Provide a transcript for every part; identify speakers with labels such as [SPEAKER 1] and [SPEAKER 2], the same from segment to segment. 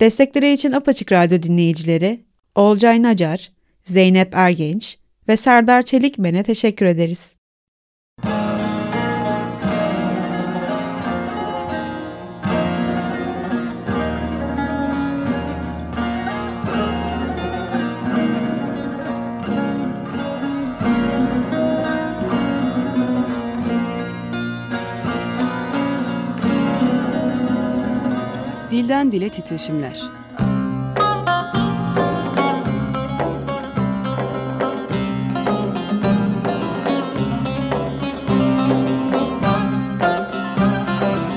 [SPEAKER 1] Destekleri için Apaçık Radyo dinleyicileri Olcay Nacar, Zeynep Ergenç ve Serdar Çelikmen'e teşekkür ederiz.
[SPEAKER 2] Dilden Dile Titreşimler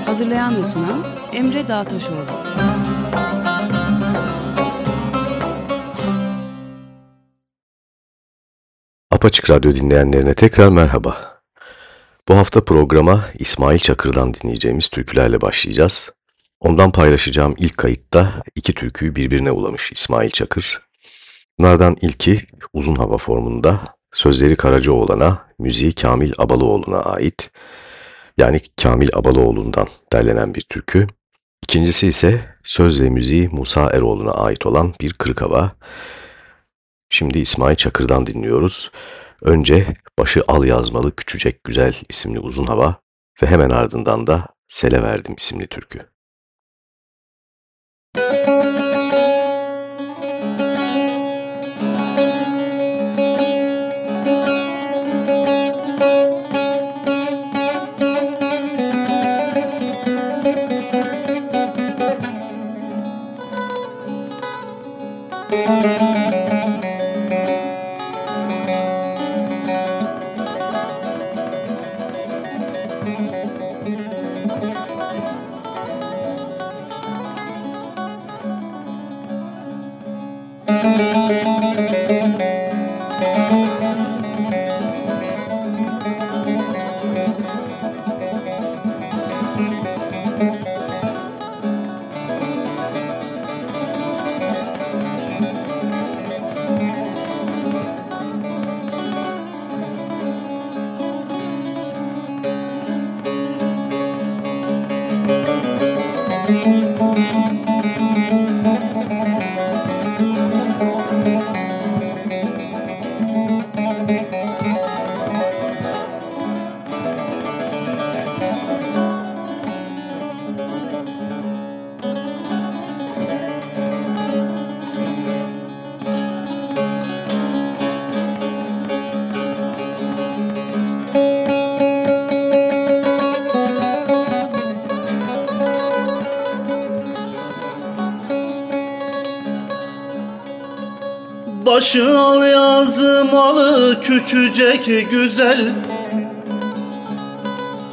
[SPEAKER 2] Hazırlayan ve sunan Emre Dağtaşoğlu
[SPEAKER 3] Apaçık Radyo dinleyenlerine tekrar merhaba. Bu hafta programa İsmail Çakır'dan dinleyeceğimiz türkülerle başlayacağız. Ondan paylaşacağım ilk kayıtta iki türküyü birbirine ulamış İsmail Çakır. Bunlardan ilki uzun hava formunda, sözleri Karacaoğlan'a, müziği Kamil Abalıoğlu'na ait. Yani Kamil Abalıoğlu'ndan derlenen bir türkü. İkincisi ise söz ve müziği Musa Eroğlu'na ait olan bir kırık hava. Şimdi İsmail Çakır'dan dinliyoruz. Önce Başı Al Yazmalı Küçücek Güzel isimli uzun hava ve hemen ardından da Sele Verdim isimli türkü.
[SPEAKER 4] Başı al yazmalı küçücek güzel.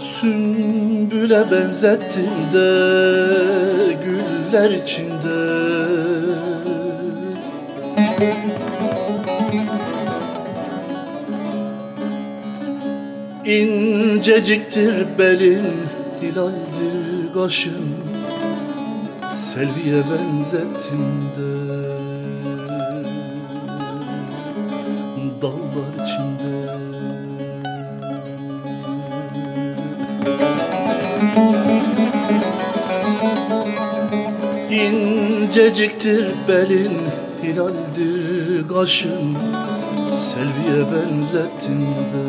[SPEAKER 4] Sümbüle benzettim de güller içinde. İnceciktir belin, hilaldir kaşın. Selviye benzettim de dallar içinde. İnceciktir belin, hilaldir kaşın Selviye benzettim de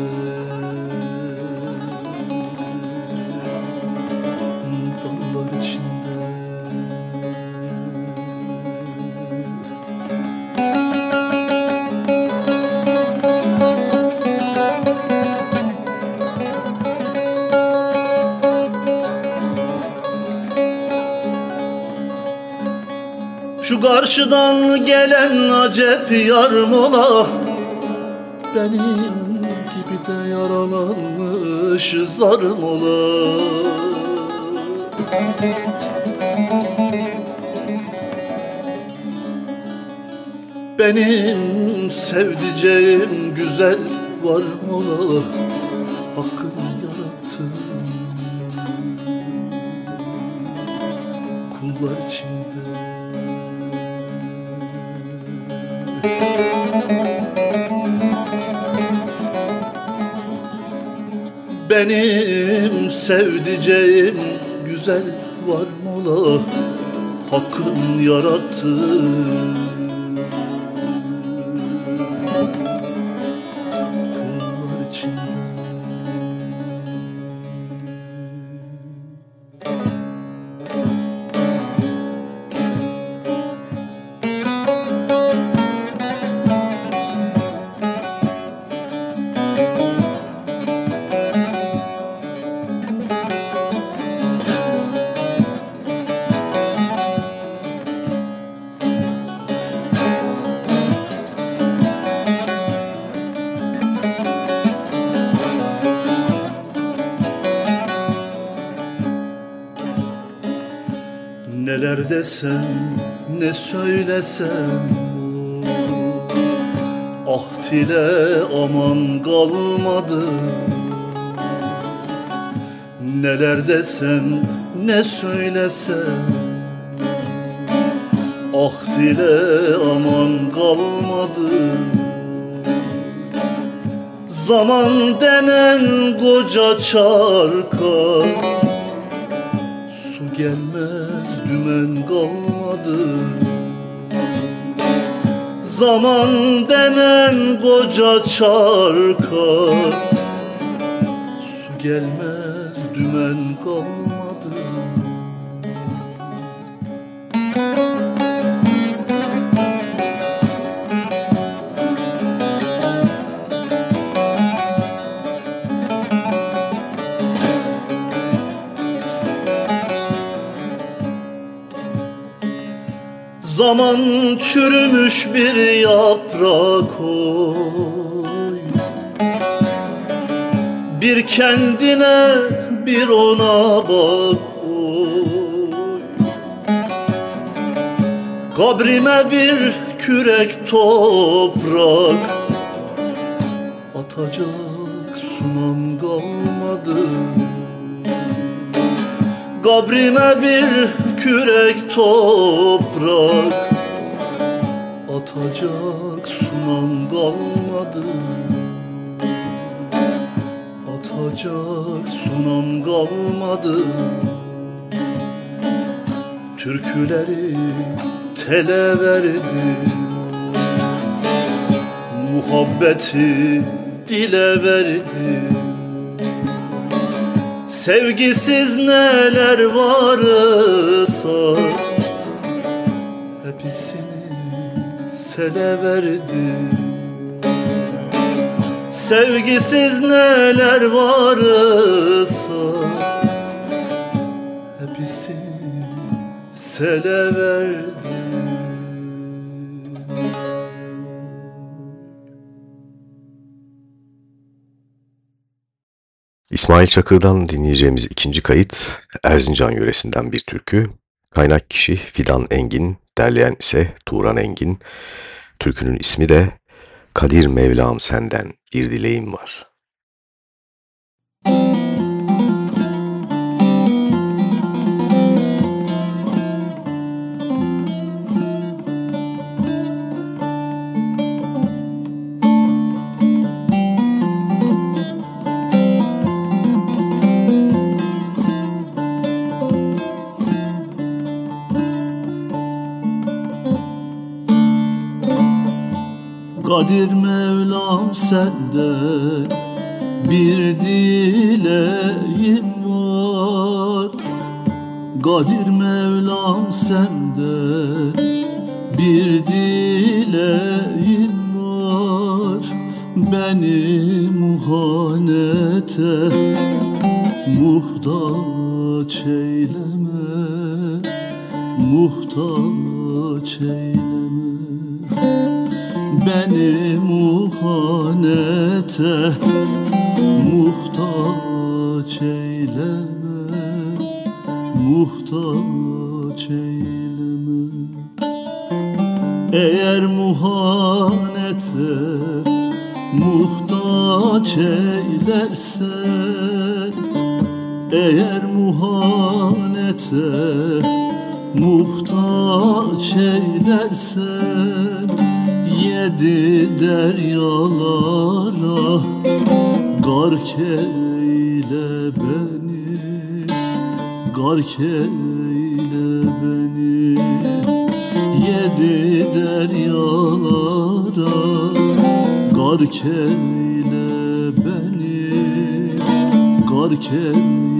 [SPEAKER 4] karşıdan gelen acep yar mola. Benim gibi de yaralanmış zar mola. Benim sevdiceğim güzel var mola sevdiceğim güzel var mola Hakkın yarattı desem ne söylesem Ahd ile aman kalmadı. Neler desem ne söylesem? Ahd ile aman kalmadı. Zaman denen koca çarka Zaman denen koca çarka. Su gelmez dümen kalmadı Zaman çürümüş bir yaprak oy Bir kendine bir ona bak oy Kabrime bir kürek toprak. Atacak sunam kalmadı. Kabrime bir kürek toprak. Atacak sunam kalmadı. Atacak sunam kalmadı. Türküleri tele verdim Muhabbeti dile verdim Sevgisiz neler varsa Hepsini sele verdim. Sevgisiz neler varsa Hepsini sele verdim
[SPEAKER 3] İsmail Çakır'dan dinleyeceğimiz ikinci kayıt Erzincan yöresinden bir türkü. Kaynak kişi Fidan Engin, derleyen ise Turan Engin. Türkünün ismi de Kadir Mevlam senden bir dileğim var.
[SPEAKER 4] Senden bir dileğim var. Kadir Mevlam senden bir dileğim var. Beni muhanete muhtaç eyleme Muhtaç eyleme muhanete muhtaç eyleme muhtaç eyleme. Eğer muhanete muhtaç eylersen eğer muhanete muhtaç eylersen yedi deryalara Gark eyle beni Gark eyle beni. Yedi deryalara Gark eyle beni Gark eyle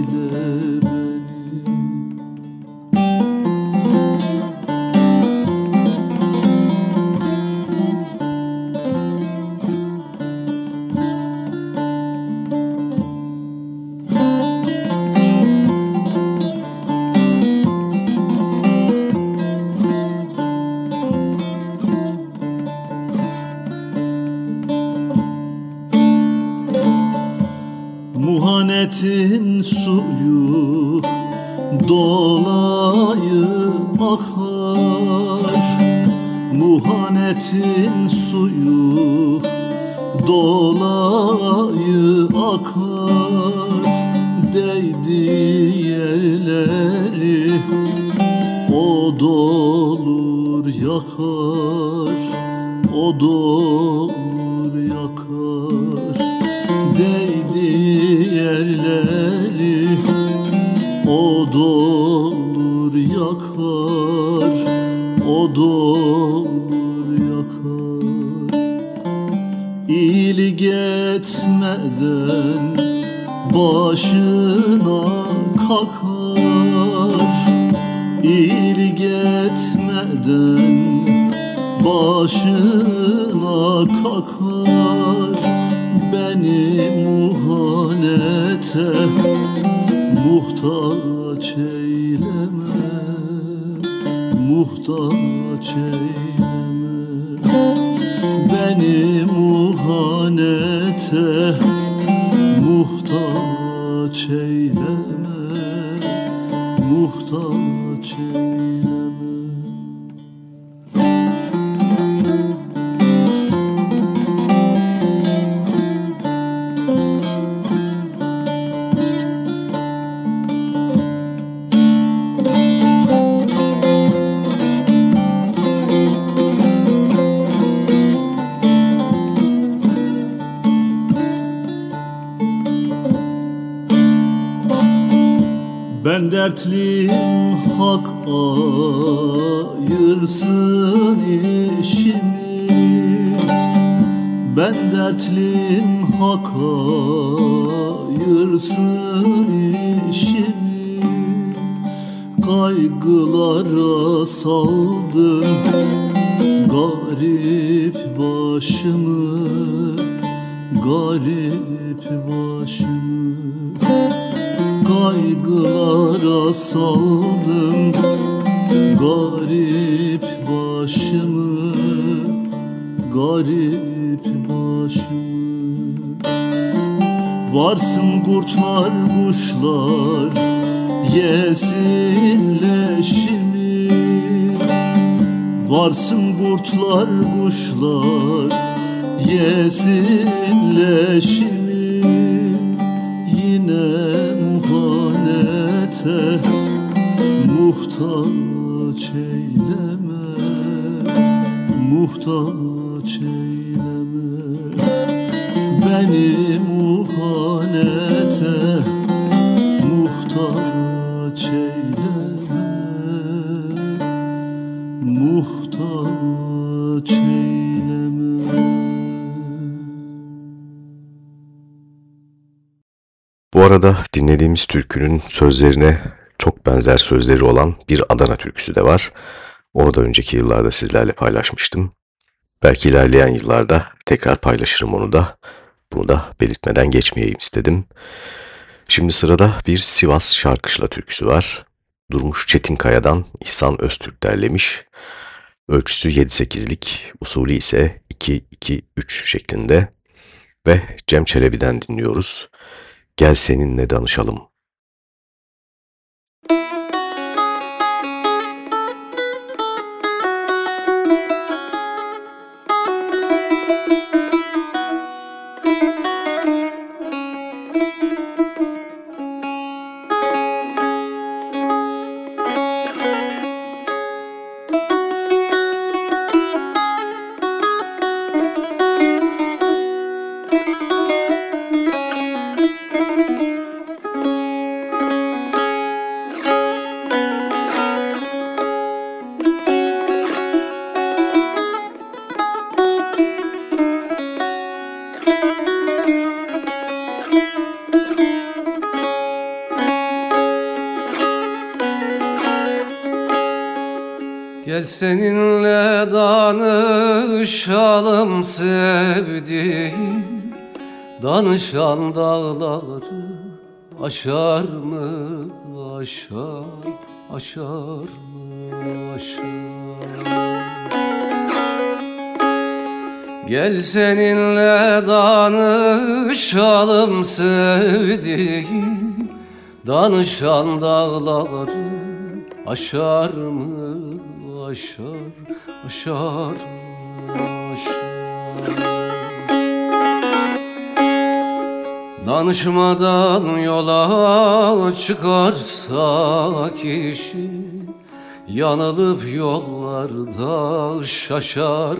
[SPEAKER 4] muhtaç eyleme Muhtaç eyleme. Beni muhanete muhtaç eyleme Muhtaç eyleme.
[SPEAKER 3] Bu arada dinlediğimiz türkünün sözlerine çok benzer sözleri olan bir Adana türküsü de var. Onu da önceki yıllarda sizlerle paylaşmıştım. Belki ilerleyen yıllarda tekrar paylaşırım onu da. Bunu da belirtmeden geçmeyeyim istedim. Şimdi sırada bir Sivas Şarkışla türküsü var. Durmuş Çetinkaya'dan İhsan Öztürk derlemiş. Ölçüsü 7-8'lik, usulü ise 2-2-3 şeklinde. Ve Cem Çelebi'den dinliyoruz. Gel seninle danışalım.
[SPEAKER 5] Gel seninle danışalım sevdiğim. Danışan dağları aşar mı aşar Aşar mı aşar? Gel seninle danışalım sevdiğim. Danışan dağları aşar mı aşar Aşar aşar. Danışmadan yola çıkarsa kişi Yanılıp yollarda şaşar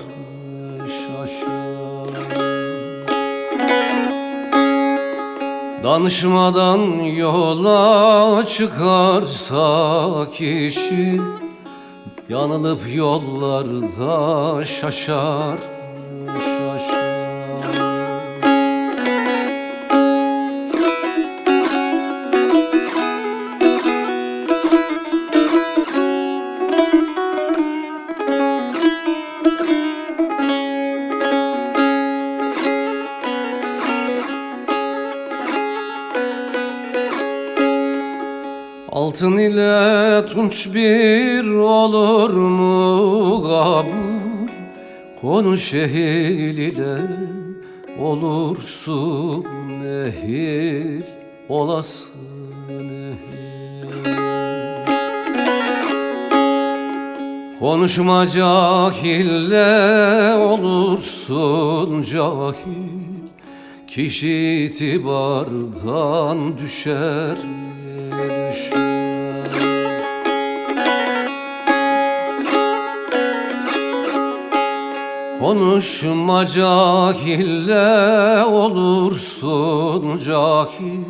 [SPEAKER 5] şaşar. Danışmadan yola çıkarsa kişi Yanılıp yollarda şaşar Altın ile tunç bir olur mu kabul? Konuş ehil ile olursun ehil Olasın Konuşma cahille olursun cahil Kişi itibardan düşer Konuşma cahille olursun cahil.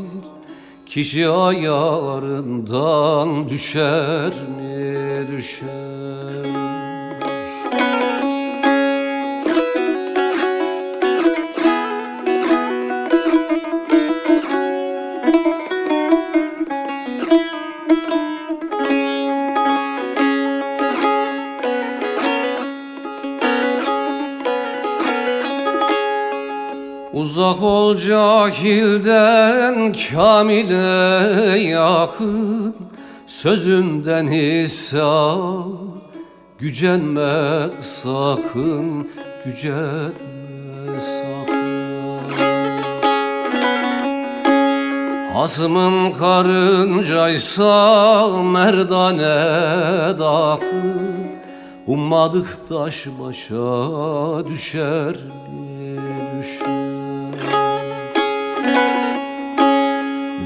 [SPEAKER 5] Kişi ayarından düşer mi düşer Uzak ol cahilden kamile yakın Sözümden hissa gücenme sakın Gücenme sakın. Hasmın karıncaysa merdane dakın Ummadık taş başa düşer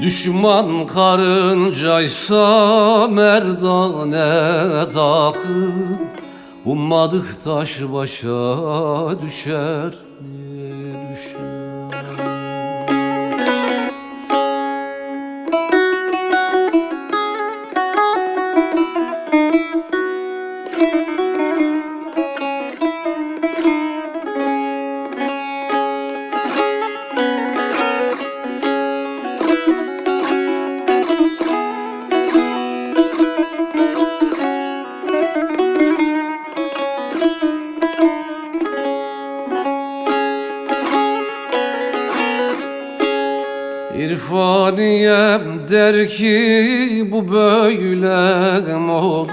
[SPEAKER 5] Düşman karıncaysa merdane takın Ummadık taş başa düşer der ki bu böyle olur.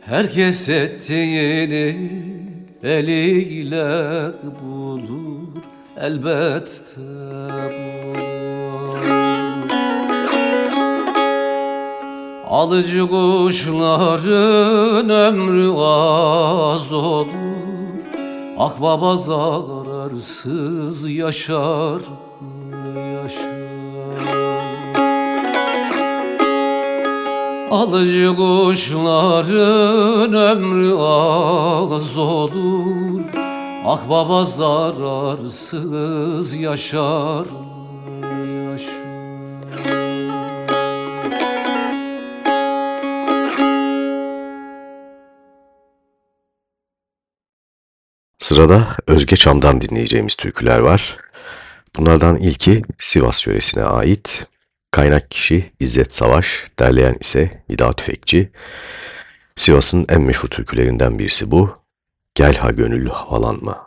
[SPEAKER 5] Herkes ettiğini eliyle bulur. Elbette bulur Alıcı kuşların ömrü az olur. Akbaba zararsız yaşar Alıcı kuşların ömrü az olur Akbaba zararsız yaşar yaşar
[SPEAKER 3] Sırada Özge Çam'dan dinleyeceğimiz türküler var. Bunlardan ilki Sivas yöresine ait. Kaynak kişi İzzet Savaş, derleyen ise Nida Tüfekçi.
[SPEAKER 6] Sivas'ın en meşhur türkülerinden birisi bu. Gel ha gönüllü havalanma.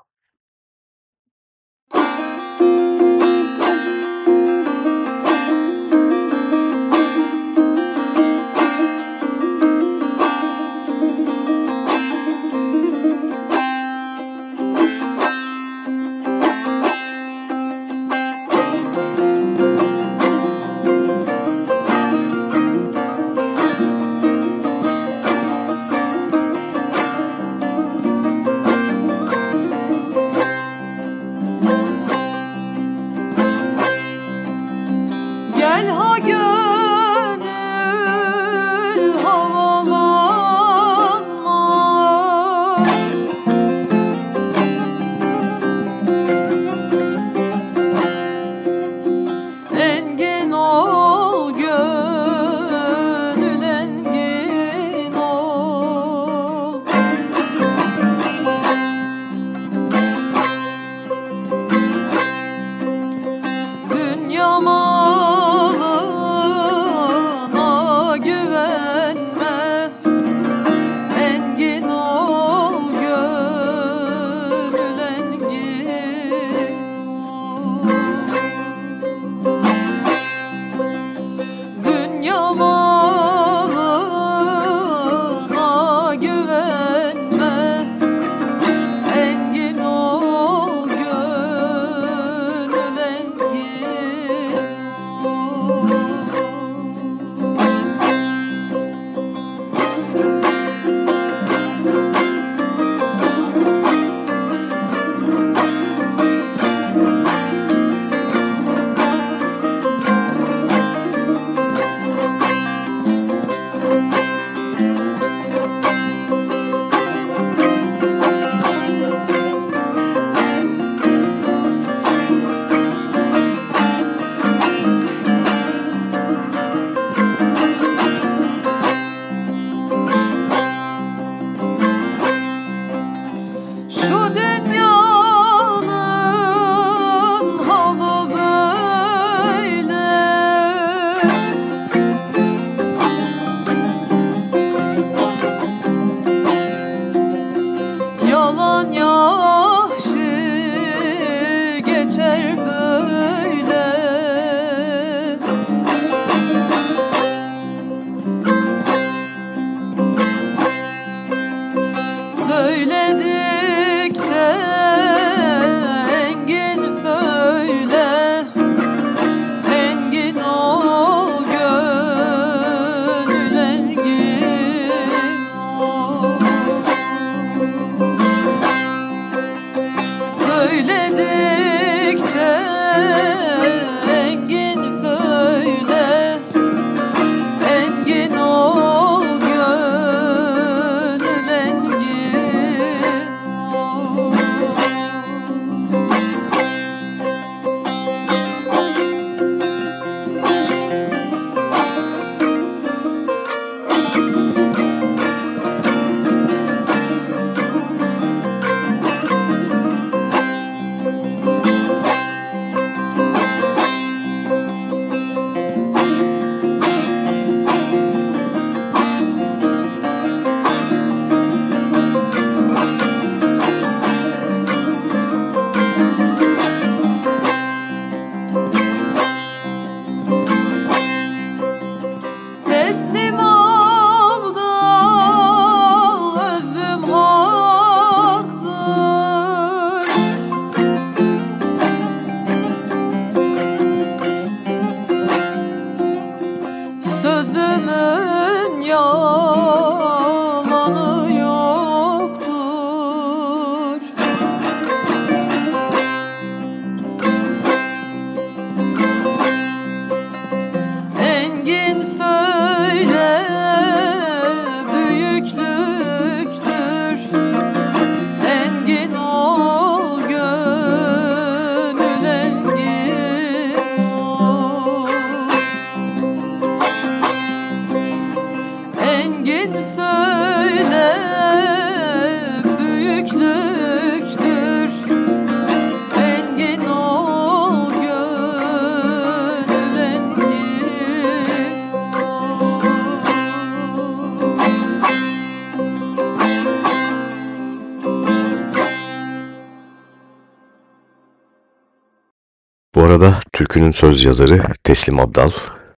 [SPEAKER 6] Arada türkünün söz yazarı Teslim Abdal.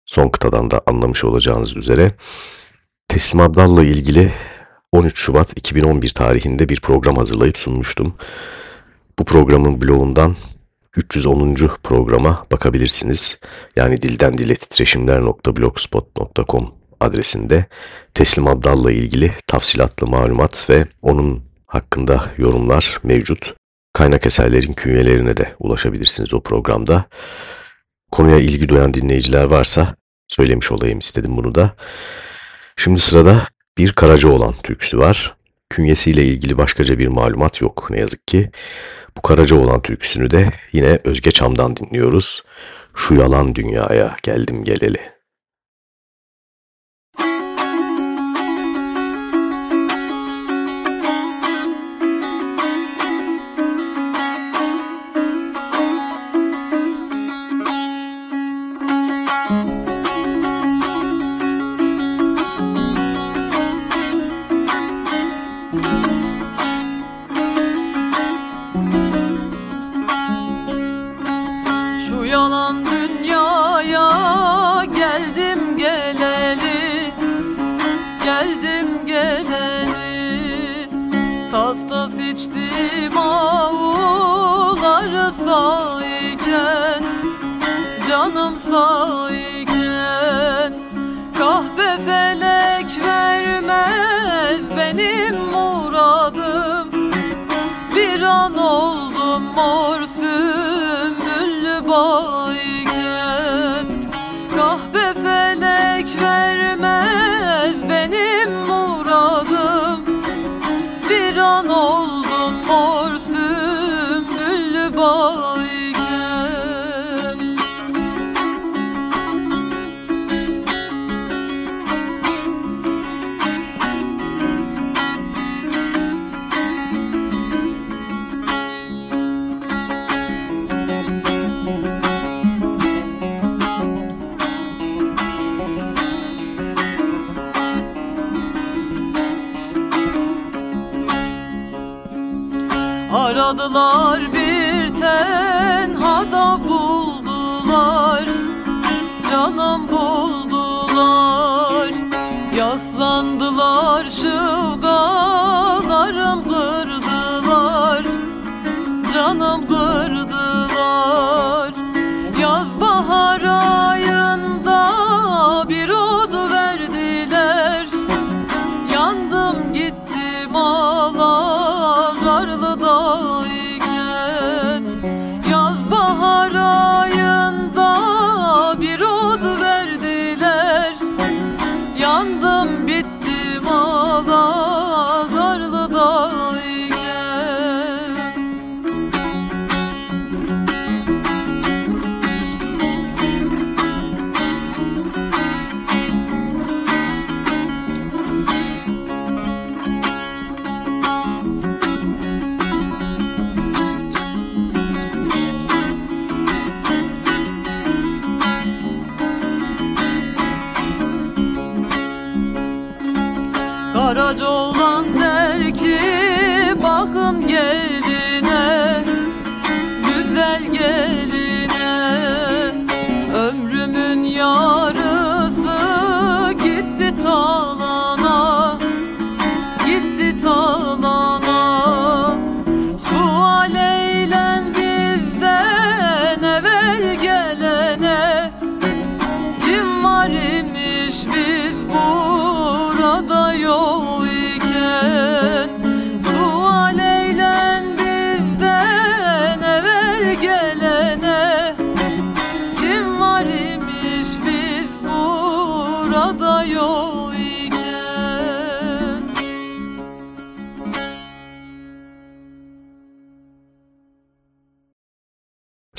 [SPEAKER 6] Son kıtadan da anlamış olacağınız üzere. Teslim Abdal'la ilgili 13 Şubat 2011 tarihinde bir program hazırlayıp sunmuştum. Bu programın blogundan 310. programa bakabilirsiniz. Yani dilden dile titreşimler.blogspot.com adresinde Teslim Abdal'la ilgili tafsilatlı malumat ve onun hakkında yorumlar mevcut. Kaynak eserlerin künyelerine de ulaşabilirsiniz o programda. Konuya ilgi duyan dinleyiciler varsa söylemiş olayım istedim bunu da. Şimdi sırada bir Karacaoğlan türküsü var. Künyesiyle ilgili başkaca bir malumat yok ne yazık ki. Bu Karacaoğlan türküsünü de yine Özge Çam'dan dinliyoruz. Şu yalan dünyaya geldim geleli.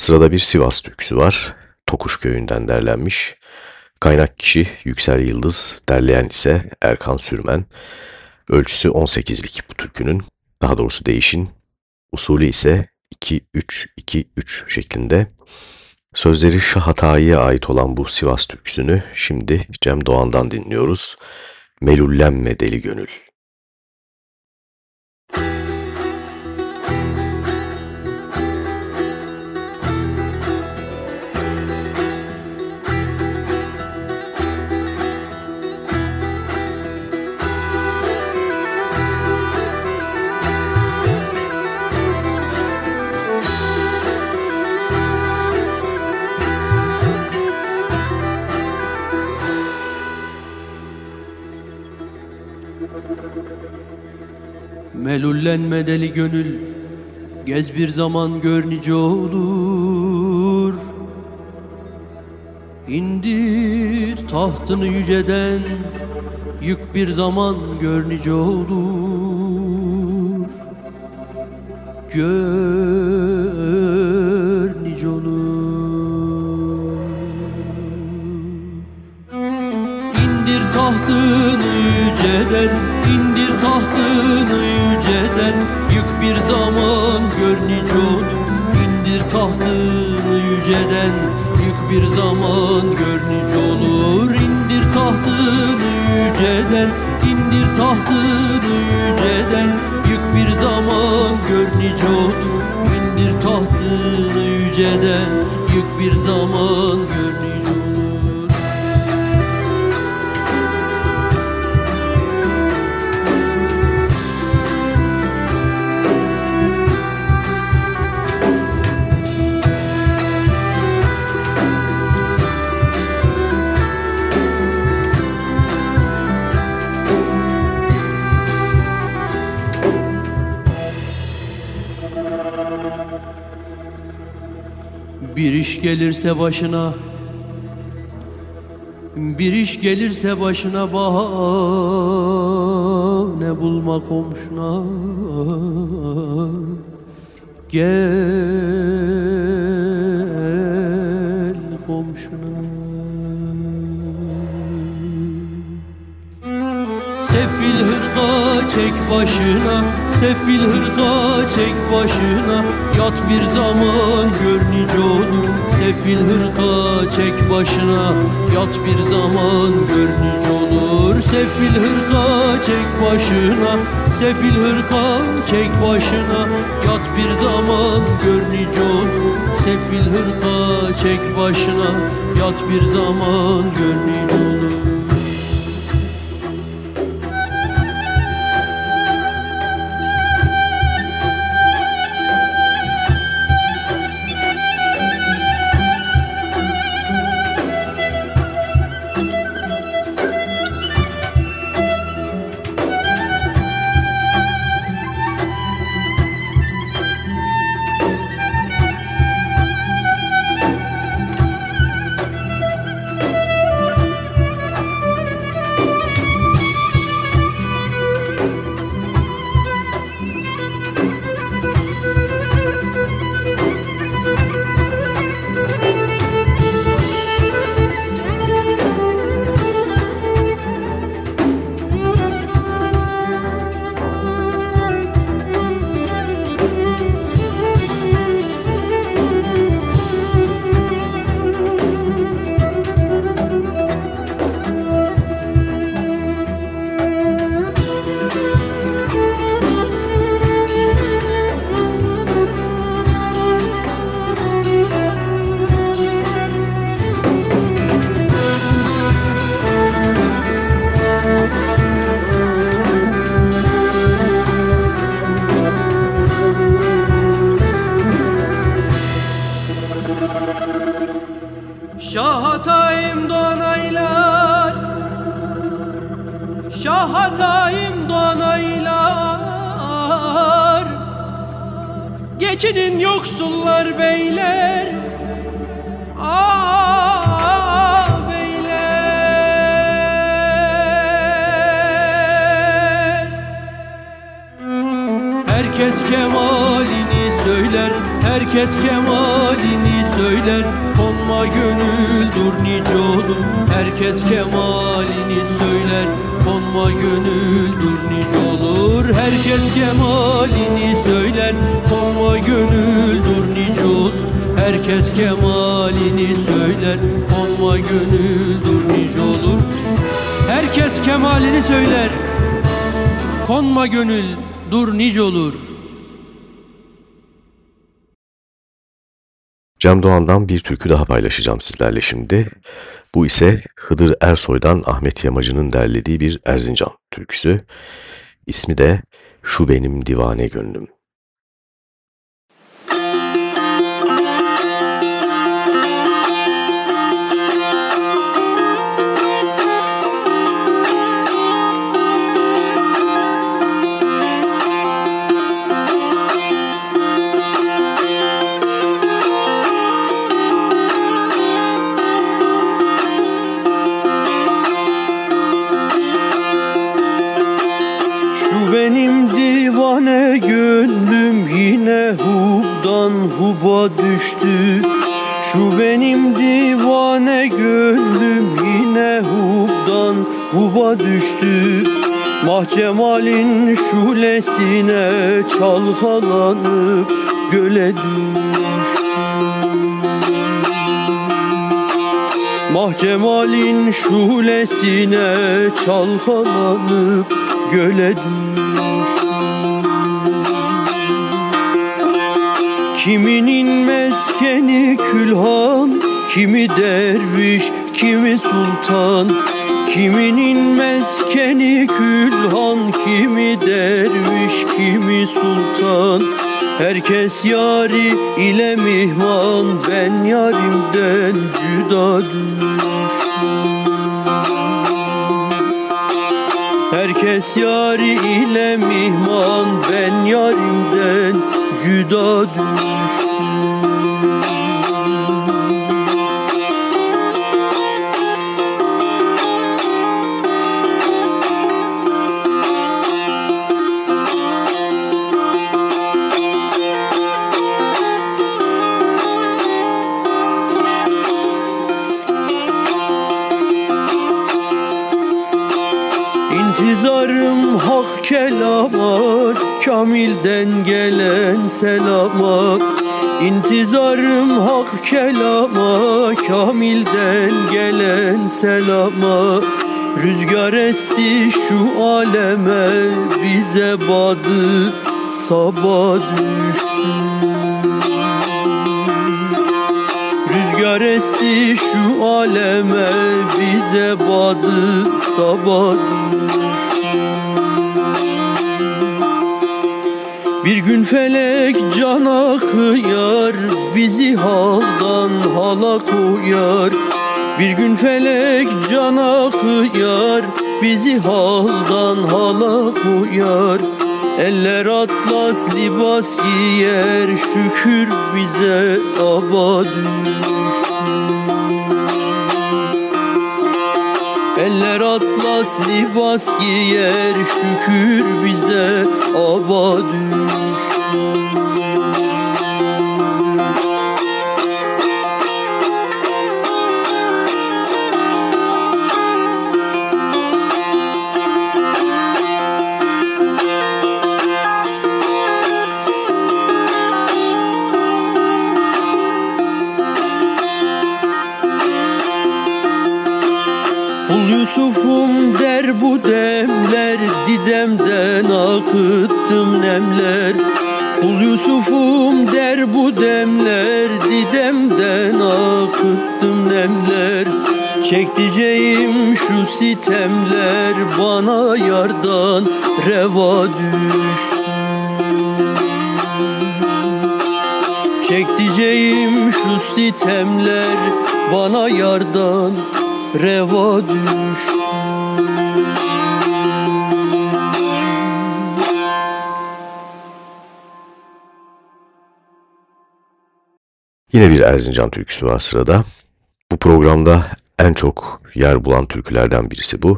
[SPEAKER 6] Sırada bir Sivas türküsü var. Tokuş köyünden derlenmiş. Kaynak kişi Yüksel Yıldız, derleyen ise Erkan Sürmen. Ölçüsü 18'lik bu türkünün. Daha doğrusu değişin. Usulü ise 2-3-2-3 şeklinde. Sözleri Şah Hatayi'ye ait olan bu Sivas türküsünü şimdi Cem Doğan'dan dinliyoruz. Melullenme deli gönül.
[SPEAKER 7] Melullenme deli gönül Gez bir zaman gör nice olur. İndir tahtını yüceden Yık bir zaman gör nice olur. Gör bir zaman gör nice olur. Tahtını yüceden Yık bir zaman gör nice olur. İndir tahtını yüceden indir tahtını yüceden Yık bir zaman gör nice olur. Tahtını yüceden Yık bir zaman gör nice Bir iş gelirse başına Bir iş gelirse başına bahane bulma komşuna. Gel komşuna. Sefil hırka çek başına Sefil hırka çek başına. Yat bir zaman gör nice olur. Sefil hırka çek başına. Yat bir zaman gör nice olur. Sefil hırka çek başına. Sefil hırka çek başına. Yat bir zaman gör nice olur. Sefil hırka çek başına. Yat bir zaman gör nice olur
[SPEAKER 3] Cem Doğan'dan bir türkü daha paylaşacağım sizlerle şimdi. Bu ise Hıdır Ersoy'dan Ahmet Yamacı'nın derlediği bir Erzincan türküsü. İsmi de Şu Benim Divane Gönlüm.
[SPEAKER 7] Huba düştü Mahcemalin şulesine çalkalanıp göle düştü. Mahcemalin şulesine çalkalanıp göle düştü. Kiminin meskeni külhan, kimi derviş, kimi sultan Kiminin meskeni külhan, kimi derviş, kimi sultan. Herkes yari ile mihman, ben yarimden cüda düştüm Herkes yari ile mihman ben yarimden cüda düştüm Kamilden gelen selama İntizarım hak kelama. Kamilden gelen selama Rüzgar esti şu aleme. Bize badı sabah düştü. Rüzgar esti şu aleme. Bize badı sabah Bir gün felek cana kıyar bizi haldan hala koyar. Bir gün felek cana kıyar bizi haldan hala koyar. Eller atlas libas giyer şükür bize aba atlas libas giyer şükür bize aba bu demler Didemden akıttım nemler Kul Yusuf'um der bu demler Didemden akıttım nemler Çektireceğim şu sitemler Bana yardan reva düştü. Çektireceğim şu sitemler Bana yardan reva düştü
[SPEAKER 3] Yine bir Erzincan türküsü var sırada. Bu programda en çok yer bulan türkülerden birisi bu.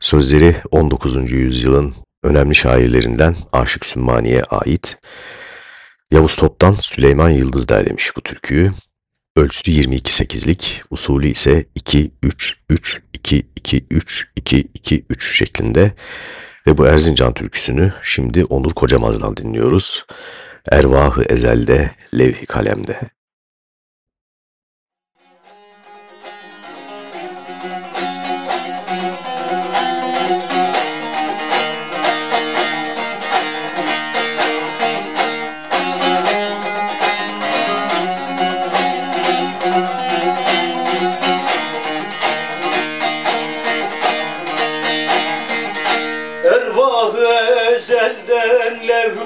[SPEAKER 3] Sözleri 19. yüzyılın önemli şairlerinden Aşık Sümmani'ye ait. Yavuz Top'tan Süleyman Yıldız derlemiş bu türküyü. Ölçüsü 22-8'lik, usulü ise 2-3-3-2-2-3-2-2-3 şeklinde. Ve bu Erzincan türküsünü şimdi Onur Kocamaz'dan dinliyoruz. Ervahı ezelde, levh-i kalemde.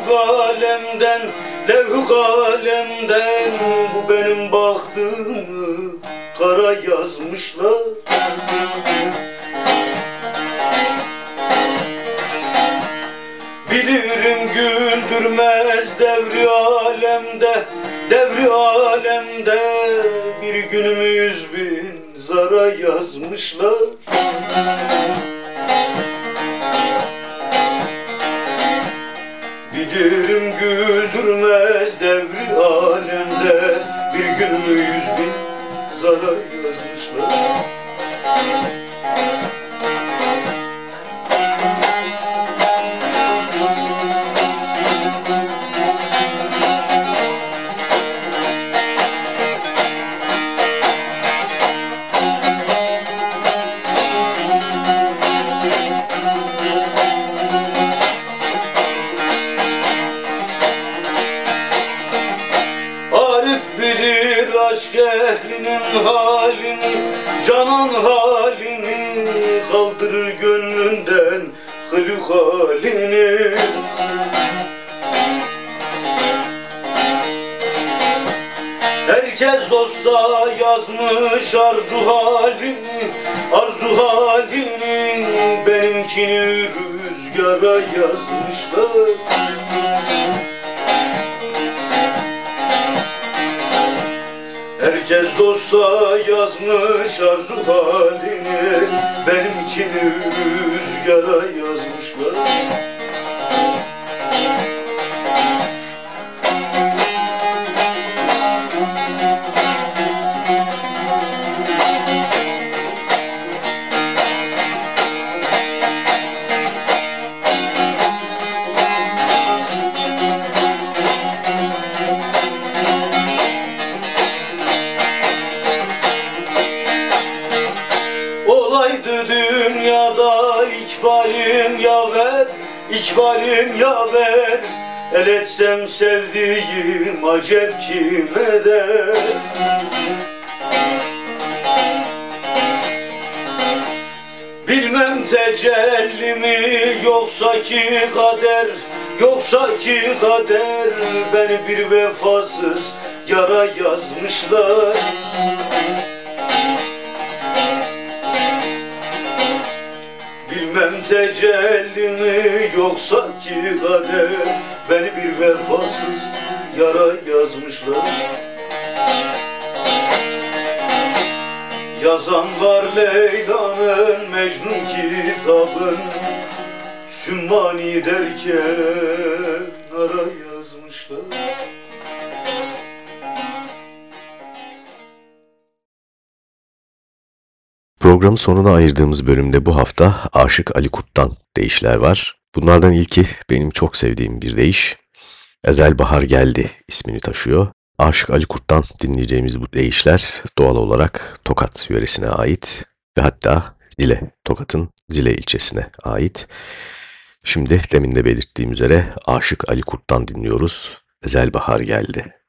[SPEAKER 8] Kalemden, levh-i kalemden Bu benim bahtımı kara yazmışlar. Bilirim güldürmez devri alemde, devri alemde. Bir günümü yüz bin zara yazmışlar Canan halini Kaldırır gönlünden hılü halini. Herkes dosta yazmış arzu halini Arzu halini. Benimkini rüzgara yazmışlar Herkes dosta yazmış arzu halini. Benimkini rüzgara yazmışlar İkbalim yaver El etsem sevdiğim acep kime der Bilmem tecelli mi yoksa ki kader Yoksa ki kader Beni bir vefasız yara yazmışlar Bilmem tecelli mi yoksa ki kader Beni bir vefasız yara yazmışlar. Yazan var Leyla'nın Mecnun kitabın Sümmani derken ara
[SPEAKER 3] Programın sonuna ayırdığımız bölümde bu hafta Aşık Ali Kurt'tan deyişler var. Bunlardan ilki benim çok sevdiğim bir deyiş. Ezel Bahar Geldi ismini taşıyor. Aşık Ali Kurt'tan dinleyeceğimiz bu deyişler doğal olarak Tokat yöresine ait ve hatta Zile, Tokat'ın Zile ilçesine ait. Şimdi demin de belirttiğim üzere Aşık Ali Kurt'tan dinliyoruz. Ezel Bahar Geldi.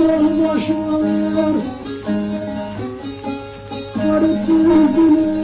[SPEAKER 9] Başlar Garip bülbülüm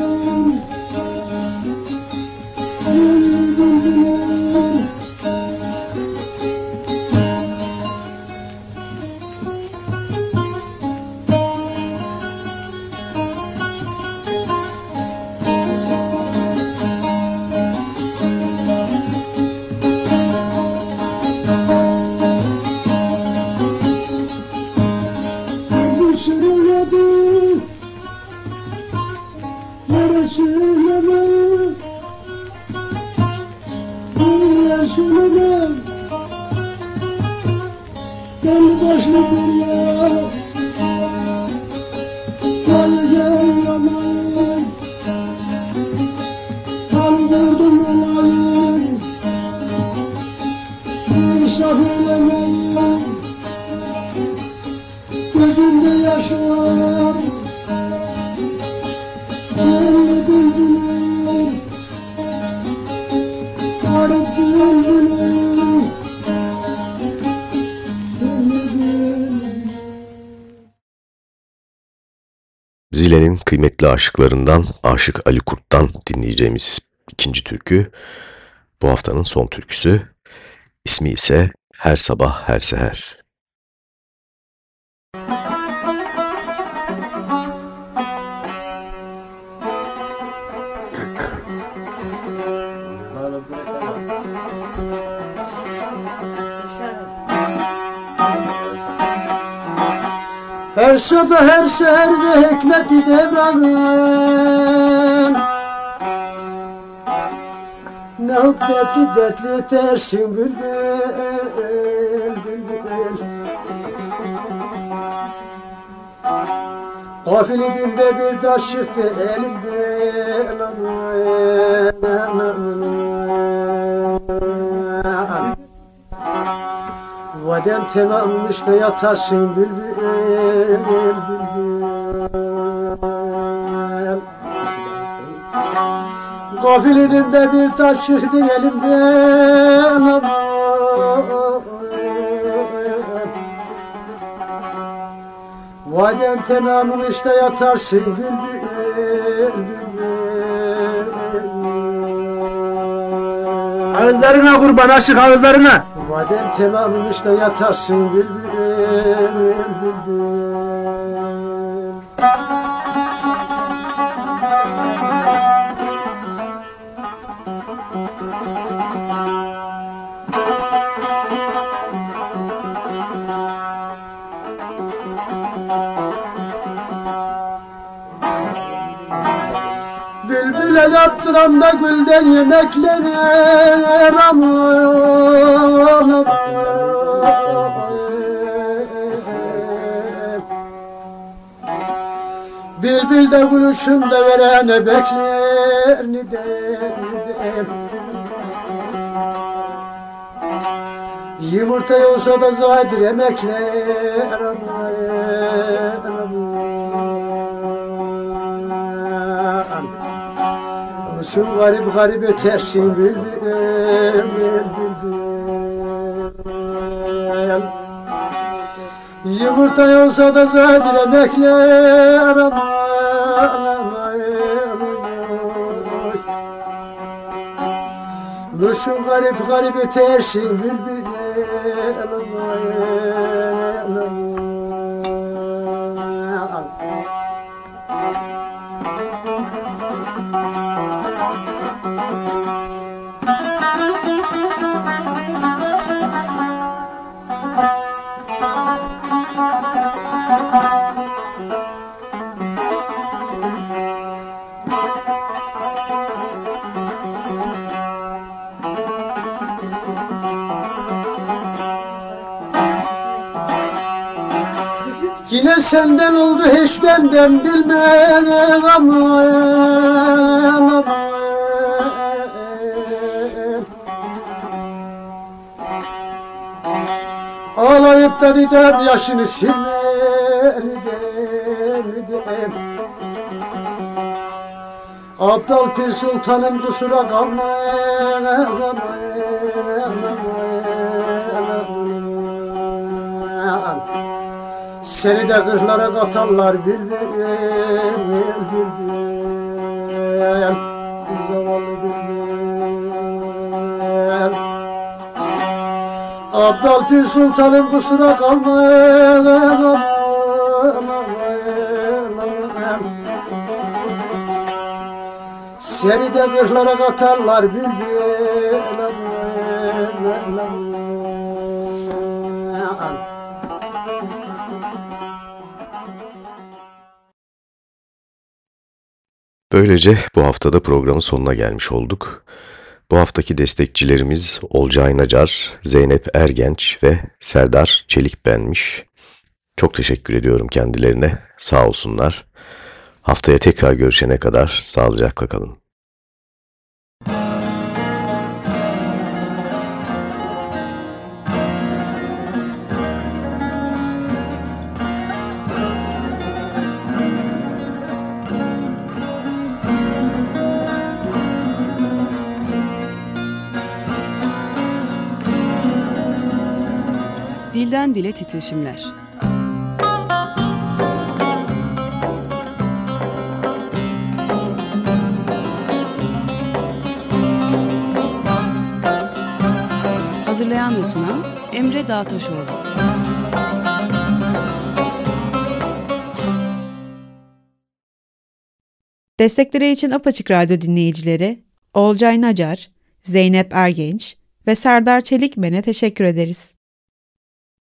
[SPEAKER 3] kıymetli aşıklarından Aşık Ali Kurt'tan dinleyeceğimiz ikinci türkü bu haftanın son türküsü. İsmi ise Her Sabah Her Seher.
[SPEAKER 9] Her sabah her seherde hikmeti devranım Ne hikmeti dertli tersin bülbül bülbül Gafil idim de bir taş çıktı elimden. Vadem tamammış da yatarsın bülbül bülbül Gafil idim de bir taş çıktı elimden. Vadem tamammış da yatarsın bülbül
[SPEAKER 10] Ağızlarına kurban aşık ağızlarına.
[SPEAKER 9] Madem tamammış da yatarsın bülbül bülbül Bülbüle yaptıran da gülden yemeklenir aman Bülbül de gülüşünde verene bekler ni de ni de Yumurta olsa da zadir emekler Olsun garip garip ötersin bülbül bülbül Yumurta olsa da zadir emekler aman aman Kuşun garip garip ötersin bülbül senden oldu hiç benden bilmem ama Ağlayıp da didem yaşını silmedim Abdal Pir Sultanım kusura kalma Seni de kırlara katarlar bülbül bülbül Zavallı bülbül Abdal Pir Sultanım kusura kalma Seni de kırlara katarlar bülbül
[SPEAKER 3] Böylece bu haftada programın sonuna gelmiş olduk. Bu haftaki destekçilerimiz Olcay Nacar, Zeynep Ergenç ve Serdar Çelikbenmiş. Çok teşekkür ediyorum kendilerine. Sağ olsunlar. Haftaya tekrar görüşene kadar sağlıcakla kalın.
[SPEAKER 2] Dilden dile titreşimler. Hazırlayan ve sunan Emre Dağtaşoğlu.
[SPEAKER 1] Destekleri için Apaçık Radyo dinleyicileri Olcay Nacar, Zeynep Ergenç ve Serdar Çelikmen'e teşekkür ederiz.